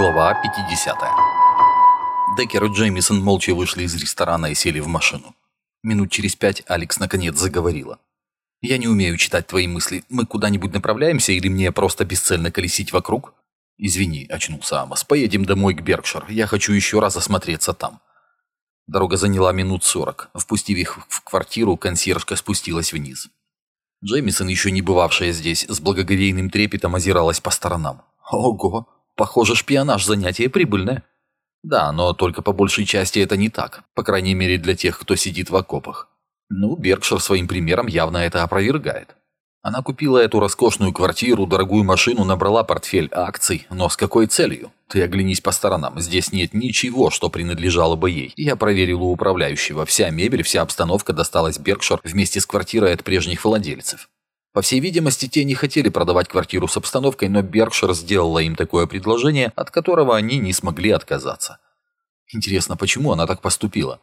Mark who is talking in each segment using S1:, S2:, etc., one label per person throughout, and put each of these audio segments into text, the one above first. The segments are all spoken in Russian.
S1: Глава 50 Деккер и Джеймисон молча вышли из ресторана и сели в машину. Минут через пять Алекс наконец заговорила. «Я не умею читать твои мысли. Мы куда-нибудь направляемся или мне просто бесцельно колесить вокруг?» «Извини», – очнулся Амос. «Поедем домой к Беркшир. Я хочу еще раз осмотреться там». Дорога заняла минут сорок. Впустив их в квартиру, консьержка спустилась вниз. Джеймисон, еще не бывавшая здесь, с благоговейным трепетом озиралась по сторонам. «Ого! Похоже, шпионаж – занятие прибыльное». Да, но только по большей части это не так, по крайней мере для тех, кто сидит в окопах. Ну, Беркшир своим примером явно это опровергает. Она купила эту роскошную квартиру, дорогую машину, набрала портфель акций, но с какой целью? Ты оглянись по сторонам, здесь нет ничего, что принадлежало бы ей. Я проверил у управляющего, вся мебель, вся обстановка досталась Беркшир вместе с квартирой от прежних владельцев. По всей видимости, те не хотели продавать квартиру с обстановкой, но Беркшир сделала им такое предложение, от которого они не смогли отказаться. Интересно, почему она так поступила?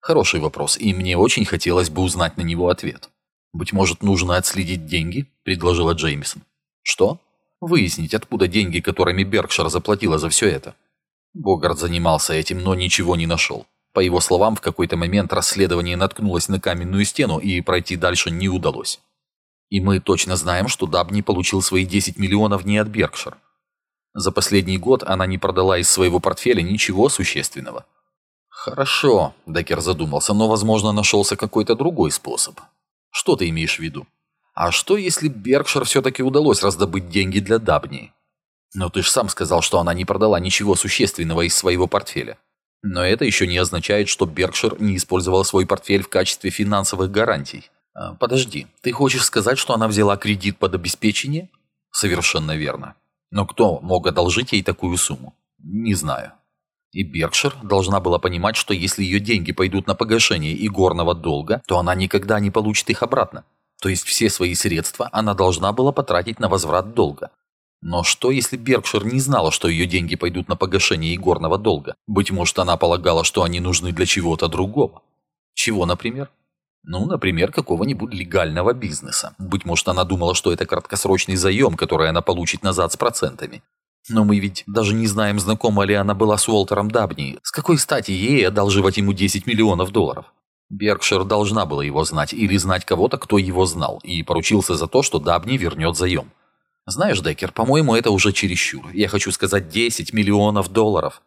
S1: Хороший вопрос, и мне очень хотелось бы узнать на него ответ. «Быть может, нужно отследить деньги?» – предложила Джеймисон. «Что?» «Выяснить, откуда деньги, которыми Беркшир заплатила за все это». Богарт занимался этим, но ничего не нашел. По его словам, в какой-то момент расследование наткнулось на каменную стену, и пройти дальше не удалось. И мы точно знаем, что Дабни получил свои 10 миллионов не от Беркшир. За последний год она не продала из своего портфеля ничего существенного. «Хорошо», – Деккер задумался, – «но, возможно, нашелся какой-то другой способ. Что ты имеешь в виду? А что, если Беркшир все-таки удалось раздобыть деньги для Дабни? Но ты же сам сказал, что она не продала ничего существенного из своего портфеля. Но это еще не означает, что Беркшир не использовал свой портфель в качестве финансовых гарантий. А, подожди, ты хочешь сказать, что она взяла кредит под обеспечение? Совершенно верно. Но кто мог одолжить ей такую сумму? Не знаю. И Беркшир должна была понимать, что если ее деньги пойдут на погашение игорного долга, то она никогда не получит их обратно. То есть все свои средства она должна была потратить на возврат долга. Но что, если Беркшир не знала, что ее деньги пойдут на погашение игорного долга? Быть может, она полагала, что они нужны для чего-то другого. Чего, например? Ну, например, какого-нибудь легального бизнеса. Быть может, она думала, что это краткосрочный заем, который она получит назад с процентами. Но мы ведь даже не знаем, знакома ли она была с Уолтером Дабни. С какой стати ей одалживать ему 10 миллионов долларов? Беркшир должна была его знать или знать кого-то, кто его знал, и поручился за то, что Дабни вернет заем. Знаешь, Деккер, по-моему, это уже чересчур. Я хочу сказать 10 миллионов долларов.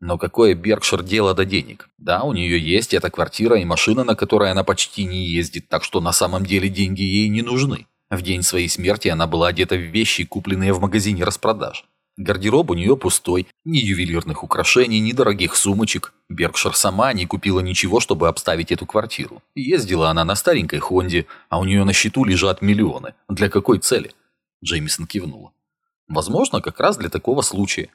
S1: Но какое Беркшир дело до денег? Да, у нее есть эта квартира и машина, на которой она почти не ездит, так что на самом деле деньги ей не нужны. В день своей смерти она была одета в вещи, купленные в магазине распродаж. Гардероб у нее пустой, ни ювелирных украшений, ни дорогих сумочек. Беркшир сама не купила ничего, чтобы обставить эту квартиру. Ездила она на старенькой Хонде, а у нее на счету лежат миллионы. Для какой цели? Джеймисон кивнула. Возможно, как раз для такого случая.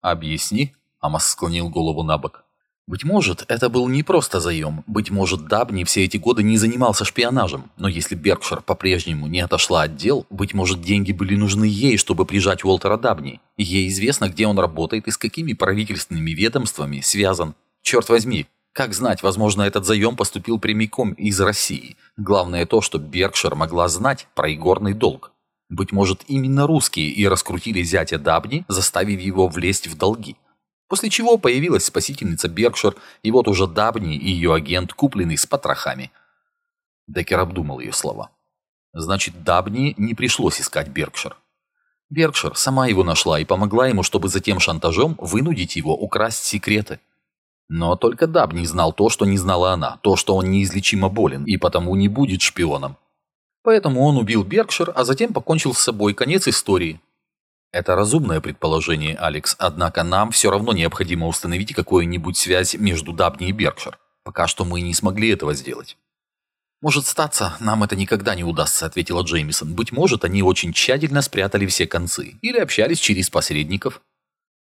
S1: Объясни. Амос склонил голову на бок. Быть может, это был не просто заем. Быть может, Дабни все эти годы не занимался шпионажем. Но если Беркшир по-прежнему не отошла от дел, быть может, деньги были нужны ей, чтобы прижать Уолтера Дабни. Ей известно, где он работает и с какими правительственными ведомствами связан. Черт возьми, как знать, возможно, этот заем поступил прямиком из России. Главное то, что Беркшир могла знать про игорный долг. Быть может, именно русские и раскрутили зятя Дабни, заставив его влезть в долги. После чего появилась спасительница Беркшир, и вот уже Дабни и ее агент, купленный с потрохами. Деккер обдумал ее слова. Значит, Дабни не пришлось искать Беркшир. Беркшир сама его нашла и помогла ему, чтобы затем шантажом вынудить его украсть секреты. Но только Дабни знал то, что не знала она, то, что он неизлечимо болен и потому не будет шпионом. Поэтому он убил Беркшир, а затем покончил с собой. Конец истории. Это разумное предположение, Алекс, однако нам все равно необходимо установить какую-нибудь связь между Дабни и Беркшир. Пока что мы не смогли этого сделать. «Может статься, нам это никогда не удастся», — ответила Джеймисон. «Быть может, они очень тщательно спрятали все концы. Или общались через посредников».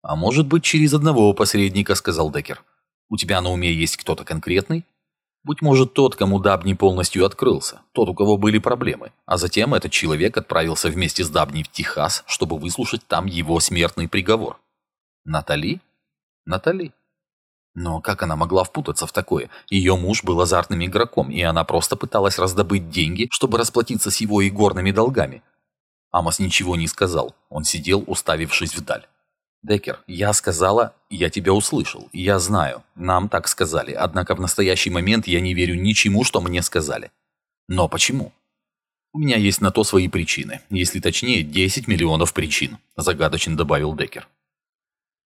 S1: «А может быть, через одного посредника», — сказал Деккер. «У тебя на уме есть кто-то конкретный?» Быть может, тот, кому Дабни полностью открылся, тот, у кого были проблемы. А затем этот человек отправился вместе с Дабни в Техас, чтобы выслушать там его смертный приговор. Натали? Натали. Но как она могла впутаться в такое? Ее муж был азартным игроком, и она просто пыталась раздобыть деньги, чтобы расплатиться с его игорными долгами. Амос ничего не сказал. Он сидел, уставившись вдаль. Деккер, я сказала, я тебя услышал, я знаю, нам так сказали, однако в настоящий момент я не верю ничему, что мне сказали. Но почему? У меня есть на то свои причины, если точнее 10 миллионов причин, загадочно добавил Деккер.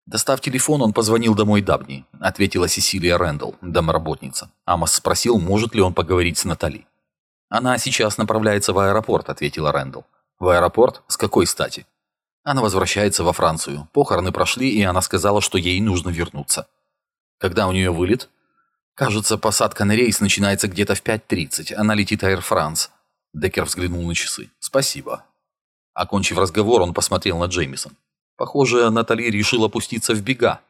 S1: Достав телефон, он позвонил домой Дабни, ответила Сесилия Рэндалл, домработница. Амос спросил, может ли он поговорить с Натали. «Она сейчас направляется в аэропорт», — ответила Рэндалл. «В аэропорт? С какой стати?» Она возвращается во Францию. Похороны прошли, и она сказала, что ей нужно вернуться. Когда у нее вылет? Кажется, посадка на рейс начинается где-то в 5.30. Она летит Air France. Деккер взглянул на часы. «Спасибо». Окончив разговор, он посмотрел на Джеймисон. Похоже, Натали решил опуститься в бега.